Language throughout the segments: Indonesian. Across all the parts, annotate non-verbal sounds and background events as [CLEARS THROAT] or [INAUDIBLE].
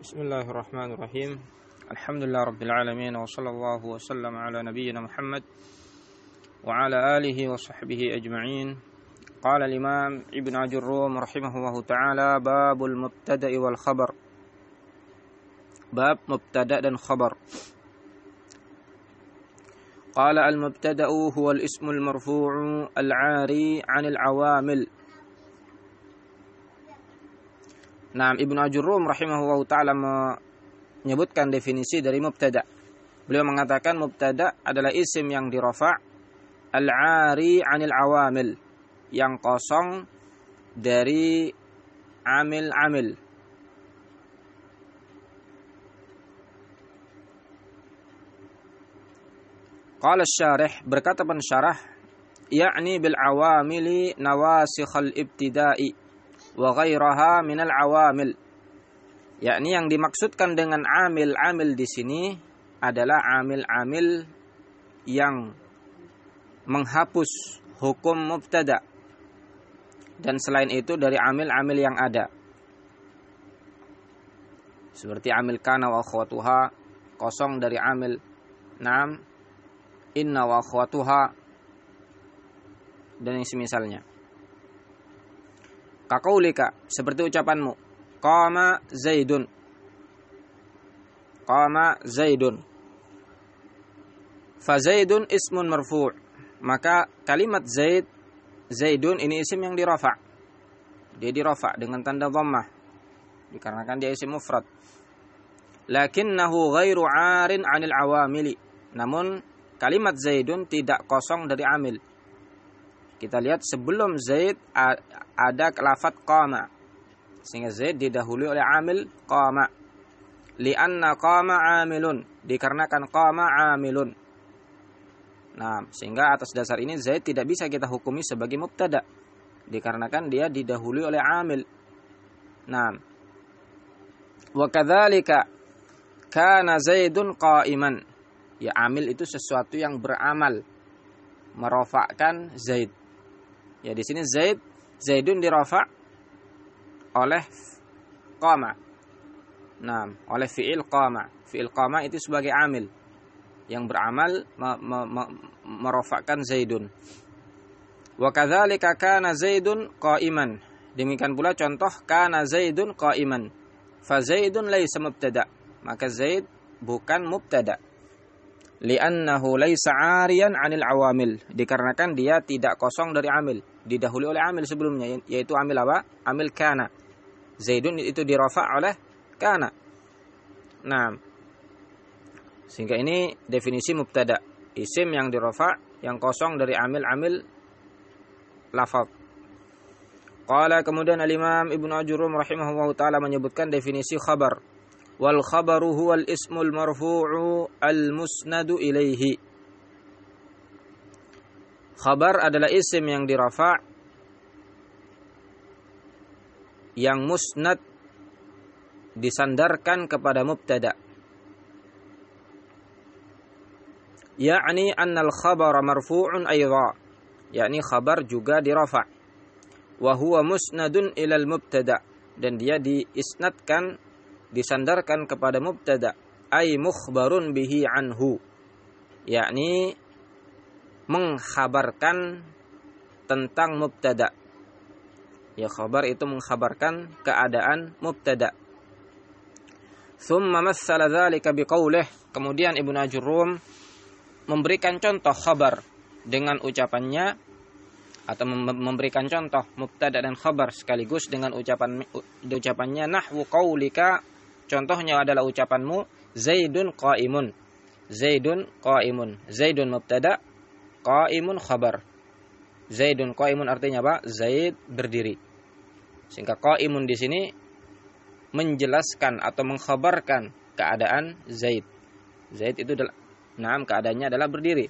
بسم الله الرحمن الرحيم الحمد لله رب العالمين وصلى الله وسلم على نبينا محمد وعلى آله وصحبه أجمعين قال الإمام ابن عجروم رحمه الله تعالى باب المبتدأ والخبر باب مبتدأ dan خبر قال المبتدأ هو الاسم المرفوع العاري عن العوامل Nah, Ibnu Ajurum rahimahullah taala menyebutkan definisi dari mubtada. Beliau mengatakan mubtada adalah isim yang dirofa al-ari 'anil awamil, yang kosong dari amil-amil. Qala syarih berkata pensyarah yakni bil awamili nawasikhal ibtida'i wa ghairaha minal awamil. Yakni yang dimaksudkan dengan amil-amil di sini adalah amil-amil yang menghapus hukum mubtada. Dan selain itu dari amil-amil yang ada. Seperti amil kana wa akhwatuha kosong dari amil nam inna wa akhwatuha dan yang semisalnya Kakaulika seperti ucapanmu. Qama Zaidun. Qama Zaidun. Fa Zaidun ismun marfu'. Maka kalimat Zaid Zaidun ini isim yang dirafa. Dia dirafa dengan tanda dhammah. Dikarenakan dia isim mufrad. Lakinnahu ghairu 'arin 'anil awamili. Namun kalimat Zaidun tidak kosong dari amil. Kita lihat sebelum Zaid ada lafat qama. Sehingga Zaid didahului oleh amil qama. Lianna qama amilun. Dikarenakan qama amilun. Nah, sehingga atas dasar ini Zaid tidak bisa kita hukumi sebagai mubtada. Dikarenakan dia didahului oleh amil. Nah. Wa kadzalika kana Zaidun qa'iman. Ya amil itu sesuatu yang beramal merofakkan Zaid. Ya di sini Zaid Zaidun dirafa oleh qama. Nah, oleh fi'il qama. Fi'il qama itu sebagai amil yang beramal me me me merofakkan Zaidun. Wa kadzalika kana Zaidun qa'iman. Demikian pula contoh kana Zaidun qa'iman. Fa Zaidun laisa mubtada. Maka Zaid bukan mubtada li'annahu laisa 'ariyan 'anil awamil. Dikarenakan dia tidak kosong dari amil. Didahului oleh amil sebelumnya yaitu amil apa? Amil kana. Zaidun itu dirafa oleh kana. Nah sehingga ini definisi mubtada. Isim yang dirafa yang kosong dari amil-amil lafaz Qala kemudian al-Imam Ibnu Ajurum rahimahullahu taala menyebutkan definisi khabar wal khabaru huwal ismul marfu'u al musnadu ilaihi. Khabar adalah isim yang dirafa yang musnad disandarkan kepada mubtada. Yakni annal khabara marfu'un aidha yakni khabar juga dirafa. Wa huwa musnadun ilal mubtada dan dia diisnadkan disandarkan kepada mubtada ay mukhbarun bihi anhu. Yakni mengkhabarkan tentang mubtada. Ya khabar itu mengkhabarkan keadaan mubtada. Thumma massala dzalika biqaulih kemudian Ibnu Ajurrum memberikan contoh khabar dengan ucapannya atau memberikan contoh mubtada dan khabar sekaligus dengan ucapan ucapannya nahwu qaulika Contohnya adalah ucapanmu Zaidun qaimun. Zaidun qaimun. Zaidun mubtada, qaimun khabar. Zaidun qaimun artinya apa? Zaid berdiri. Sehingga qaimun di sini menjelaskan atau mengkhabarkan keadaan Zaid. Zaid itu adalah Naam keadaannya adalah berdiri.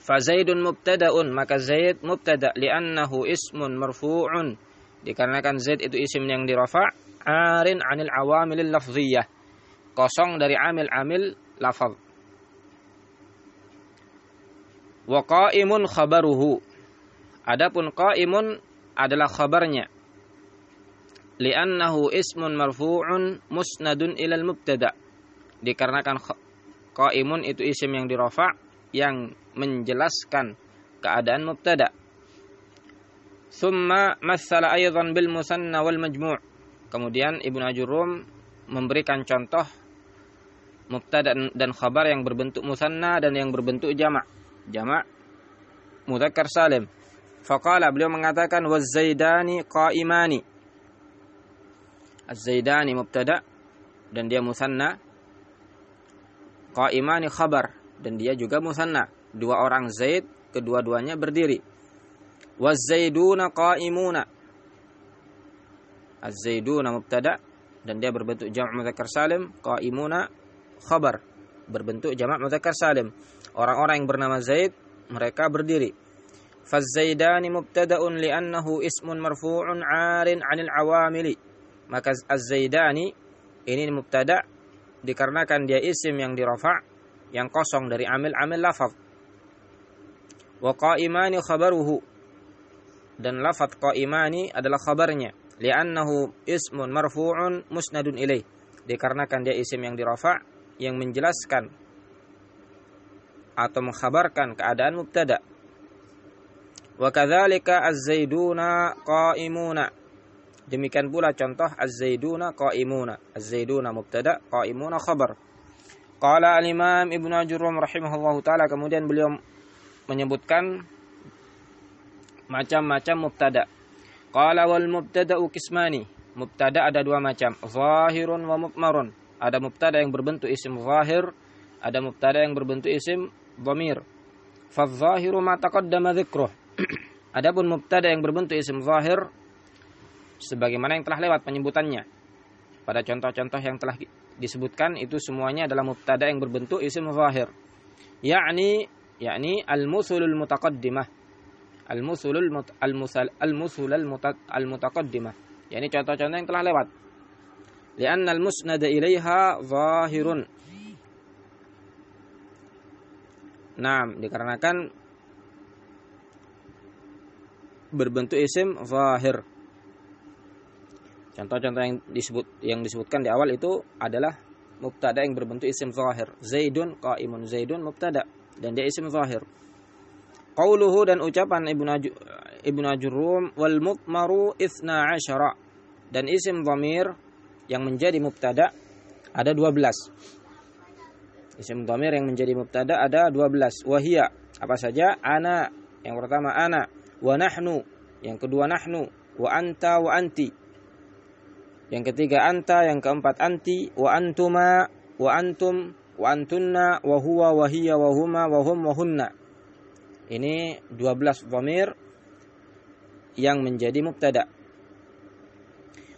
Fa Zaidun mubtadaun maka Zaid mubtada li'annahu ismun marfu'un. Dikarenakan Zaid itu isim yang dirafa' arin anil awamilil lafziyah. Kosong dari amil-amil lafaz. Wa qaimun khabaruhu. Adapun qaimun adalah khabarnya. li'annahu ismun marfu'un musnadun ilal mubtada dikarenakan qaimun itu isim yang dirofa yang menjelaskan keadaan mubtada Thumma mathala aydan bil musanna wal majmu' kemudian Ibnu Ajurum memberikan contoh mubtada dan khabar yang berbentuk musanna dan yang berbentuk jamak jamak mudzakkar salim faqala beliau mengatakan waz-zaidani qa'imani Az-Zaidani mubtada dan dia musanna. Qaimani khabar dan dia juga musanna. Dua orang Zaid, kedua-duanya berdiri. Waz-Zaiduna qaimuna. Az-Zaiduna mubtada dan dia berbentuk jamak mudzakkar salim, qaimuna khabar. Berbentuk jamak mudzakkar salim. Orang-orang yang bernama Zaid mereka berdiri. Faz-Zaidani mubtada'un li'annahu ismun marfu'un 'arin 'anil 'awamili. Maka az-zaidani ini mubtada dikarenakan dia isim yang dirafa yang kosong dari amil-amil lafaz. Wa qaimani khabaruhu. Dan lafaz qaimani adalah khabarnya li'annahu ismun marfu'un musnadun ilaih dikarenakan dia isim yang dirafa yang menjelaskan atau mengkhabarkan keadaan mubtada wa kadzalika az-zaiduna qaimuna Demikian pula contoh az-zaiduna qaimuna. Az-zaiduna mubtada, qaimuna khabar. Qala al-Imam Ibnu Ajurum rahimahullahu taala kemudian beliau menyebutkan macam-macam mubtada. Qala wal mubtada'u qismani. Mubtada ada dua macam, zahirun wa mutmarun. Ada mubtada yang berbentuk isim zahir, ada mubtada yang berbentuk isim dhamir. Fadh-dhahiru ma taqaddama dzikruh. [CLEARS THROAT] Adapun mubtada yang berbentuk isim zahir sebagaimana yang telah lewat penyebutannya. Pada contoh-contoh yang telah disebutkan itu semuanya adalah mubtada yang berbentuk isim zahir. Yakni yakni al-musulul mutaqaddimah. Al-musulul al-musal al-musul al-mutaqaddimah. yakni contoh-contoh yang telah lewat. Lianna al-musnad ilaiha zahirun. Nah, dikarenakan berbentuk isim zahir. Contoh-contoh yang disebut yang disebutkan di awal itu adalah mubtada yang berbentuk isim zahir. Zaidun qaimun Zaidun mubtada dan dia isim zahir. Qauluhu dan ucapan Ibnu Aju, Ibnu Ajurum wal mutmaru isna asyara dan isim dhamir yang menjadi mubtada ada 12. Isim dhamir yang menjadi mubtada ada 12. Wahia apa saja? Ana yang pertama ana, wa nahnu yang kedua nahnu, wa anta wa anti yang ketiga anta, yang keempat anti, wa antuma, wa antum, wa antunna, wa huwa, wa hiya, wa huma, wa hum, wa hunna. Ini 12 dhamir yang menjadi mubtada.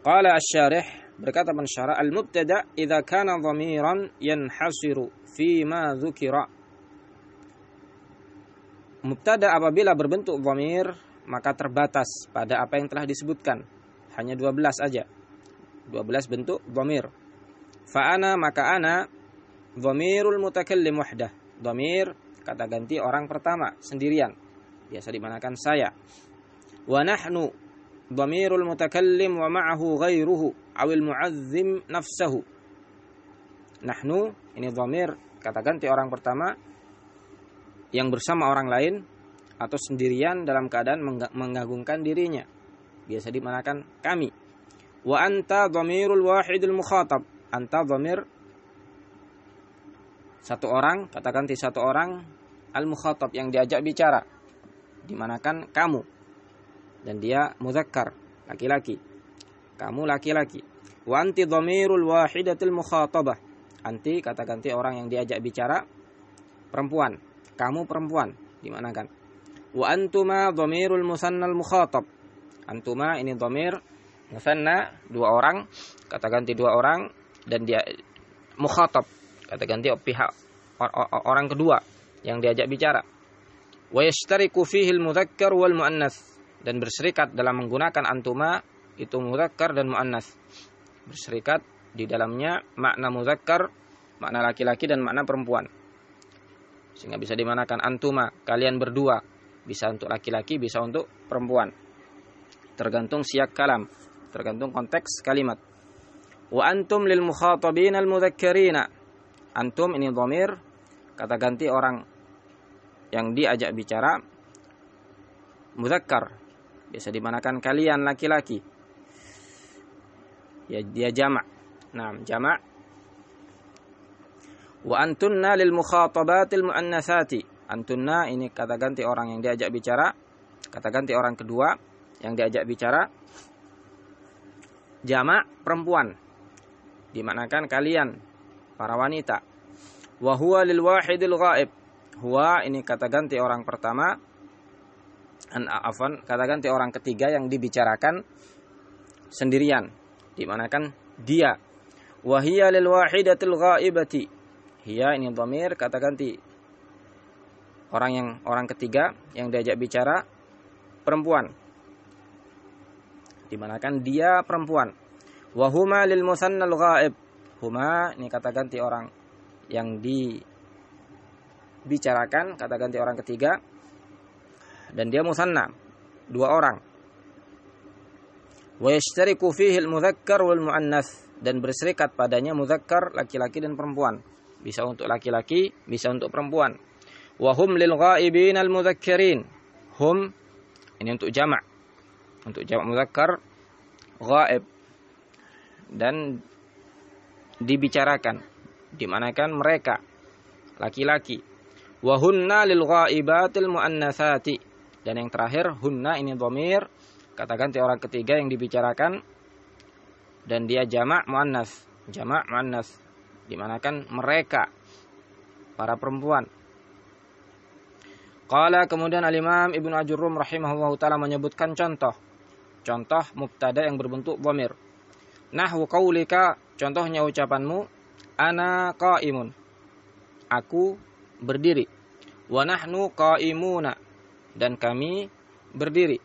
Qala asy-syarih berkata pensyarah al-mubtada idza kana dhamiran yanhasiru fi ma dzukira. Mubtada apabila berbentuk dhamir maka terbatas pada apa yang telah disebutkan. Hanya 12 aja 12 bentuk dhamir. Fa'ana maka ana dhamirul mutakallim wahdah. Dhamir kata ganti orang pertama sendirian. Biasa dimanakan saya. Wa nahnu dhamirul mutakallim wa ma'ahu ghairuhu awil mu'azzim nafsahu. Nahnu ini dhamir kata ganti orang pertama yang bersama orang lain atau sendirian dalam keadaan mengagungkan dirinya. Biasa dimanakan kami. Wa anta dhamirul wahidul mukhatab. Anta dhamir satu orang, katakan di satu orang al mukhatab yang diajak bicara. Dimanakan kamu. Dan dia muzakkar, laki-laki. Kamu laki-laki. Wa anti dhamirul wahidatul mukhatabah. Anti kata ganti orang yang diajak bicara perempuan. Kamu perempuan, dimanakan. Wa antuma dhamirul musannal mukhatab. Antuma ini dhamir musanna dua orang kata ganti dua orang dan dia mukhatab kata ganti pihak orang kedua yang diajak bicara. Wa yashtariku fihi al-mudzakkar wal muannas. Dan berserikat dalam menggunakan antuma itu mudzakkar dan muannas. Berserikat di dalamnya makna mudzakkar makna laki-laki dan makna perempuan. Sehingga bisa dimanakan antuma kalian berdua. Bisa untuk laki-laki bisa untuk perempuan. Tergantung siak kalam tergantung konteks kalimat. Wa antum lil mukhatabin al mudzakkarina. Antum ini dhamir kata ganti orang yang diajak bicara muzakkar. Bisa dimanakan kalian laki-laki. Ya dia jamak. Nah jamak. Wa antunna lil mukhatabatil muannasati. Antunna ini kata ganti orang yang diajak bicara kata ganti orang kedua yang diajak bicara jamak perempuan. Dimanakan kalian para wanita wa huwa lil wahidil ghaib. Huwa ini kata ganti orang pertama. An afan kata ganti orang ketiga yang dibicarakan sendirian. Dimanakan dia. Wahia lil wahidatil ghaibati. Hiya ini dhamir kata ganti orang yang orang ketiga yang diajak bicara perempuan. Dimanakan dia perempuan. Wahuma lil musannal ghaib. Huma ini kata ganti orang yang dibicarakan kata ganti orang ketiga dan dia musanna dua orang. Wa yashtariku fihi al-mudzakkar wal muannas dan berserikat padanya muzakkar laki-laki dan perempuan. Bisa untuk laki-laki bisa untuk perempuan. Wa hum lil ghaibin al mudzakkirin hum ini untuk jamak. Untuk jamak muzakkar ghaib. Dan dibicarakan dimanakan mereka? Laki-laki. Wa hunna lil ghaibatil muannatsati dan yang terakhir hunna ini dhamir. Kata ganti orang ketiga yang dibicarakan. Dan dia jamak muannas. Jamak muannas. Dimanakan mereka? Para perempuan. Qala kemudian al-Imam Ibnu Ajurrum rahimahullahu taala menyebutkan contoh. Contoh mubtada yang berbentuk dhamir. Nahwu qaulika contohnya ucapanmu ana qaimun. Aku berdiri. Wa nahnu qaimuna dan kami berdiri.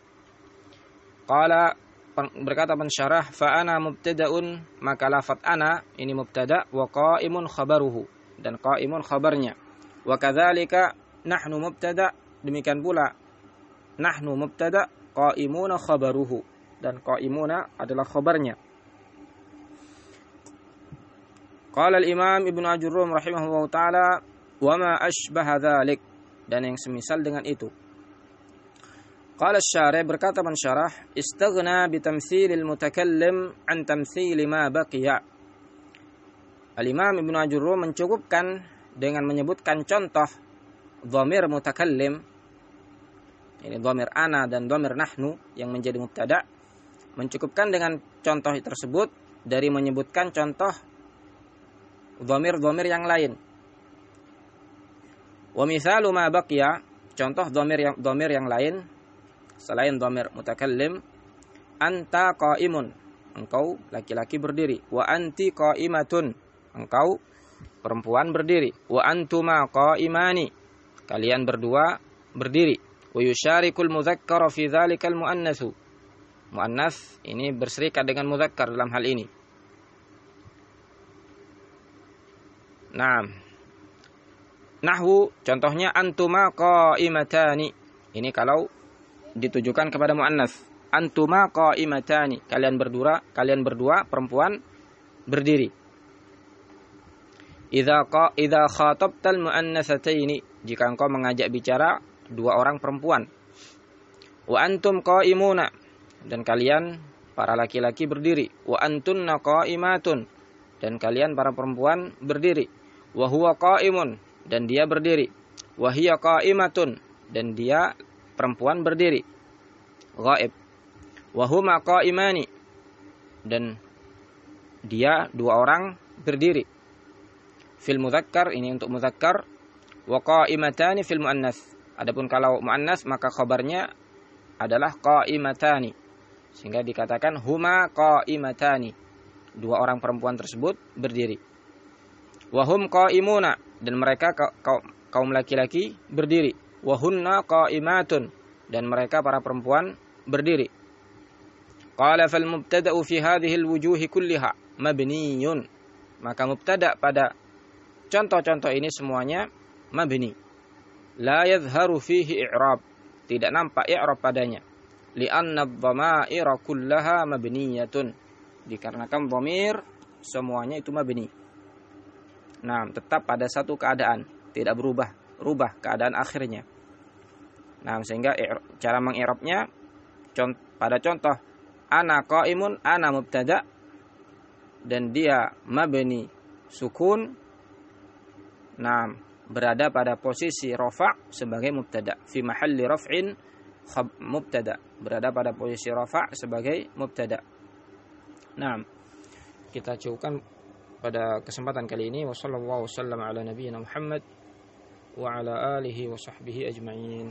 Qala berkata pensyarah fa ana mubtadaun maka lafat ana ini mubtada wa qaimun khabaruhu dan qaimun khabarnya. Wa kadzalika nahnu mubtada demikian pula nahnu mubtada qaimuna khabaruhu dan qaimuna adalah khabarnya Qala al-Imam Ibnu Ajurrum rahimahullahu taala wa ma ashbaha dzalik dan yang semisal dengan itu. Qala syarih berkata pensyarah istaghna bi tamtsilil mutakallim an tamtsil ma baqiya. Al-Imam Ibnu Ajurrum mencukupkan dengan menyebutkan contoh dhamir mutakallim. Ini dhamir ana dan dhamir nahnu yang menjadi mubtada. Mencukupkan dengan contoh tersebut dari menyebutkan contoh dhamir-dhamir yang lain. Wa misalu ma baqiya contoh dhamir yang dhamir yang lain selain dhamir mutakallim anta qaimun engkau laki-laki berdiri. Wa anti qaimatun engkau perempuan berdiri. Wa antuma qaimani kalian berdua berdiri. Wa yusyarikul mudzakkar fi dzalikal muannatsu muannas ini berserikat dengan mudzakkar dalam hal ini Naam. Nahwu contohnya antuma qaimatani. Ini kalau ditujukan kepada muannas. Antuma qaimatani. Kalian berdua kalian berdua perempuan berdiri. Idza qa idza khatabtal muannasataini. Jika engkau mengajak bicara dua orang perempuan. Wa antum qaimuna. Dan kalian para laki-laki berdiri. Wa antunna qaimatun. Dan kalian para perempuan berdiri. Wa huwa qaimun dan dia berdiri. Wa hiya qaimatun dan dia perempuan berdiri. Ghaib. Wa huma qaimani dan dia dua orang berdiri. Fil mudzakkar ini untuk mudzakkar wa qa'imatani fil muannas. Adapun kalau muannas maka khabarnya adalah qa'imatani. Sehingga dikatakan huma qa'imatani. Dua orang perempuan tersebut berdiri. Wahum qa'imuna dan mereka kaum laki-laki berdiri. Wahunna qa'imatun dan mereka para perempuan berdiri. Qala fal mubtada'u fi hadhihi al-wujuhi kulliha mabniyun. Maka mubtada pada contoh-contoh ini semuanya mabni. La yadhharu fihi i'rab. Tidak nampak i'rab padanya. li'anna dhamaira kullaha mabniyatun dikarenakan dhamir semuanya itu mabni nah tetap pada satu keadaan tidak berubah rubah keadaan akhirnya. Nah sehingga cara mengirapnya pada contoh ana qaimun ana mubtada dan dia mabni sukun nah berada pada posisi rafa sebagai mubtada fi mahalli raf'in mubtada berada pada posisi rafa sebagai mubtada. Nah kita cukupkan pada kesempatan kali ini wasallallahu wasallam ala nabiyina Muhammad wa ala alihi wa sahbihi ajma'in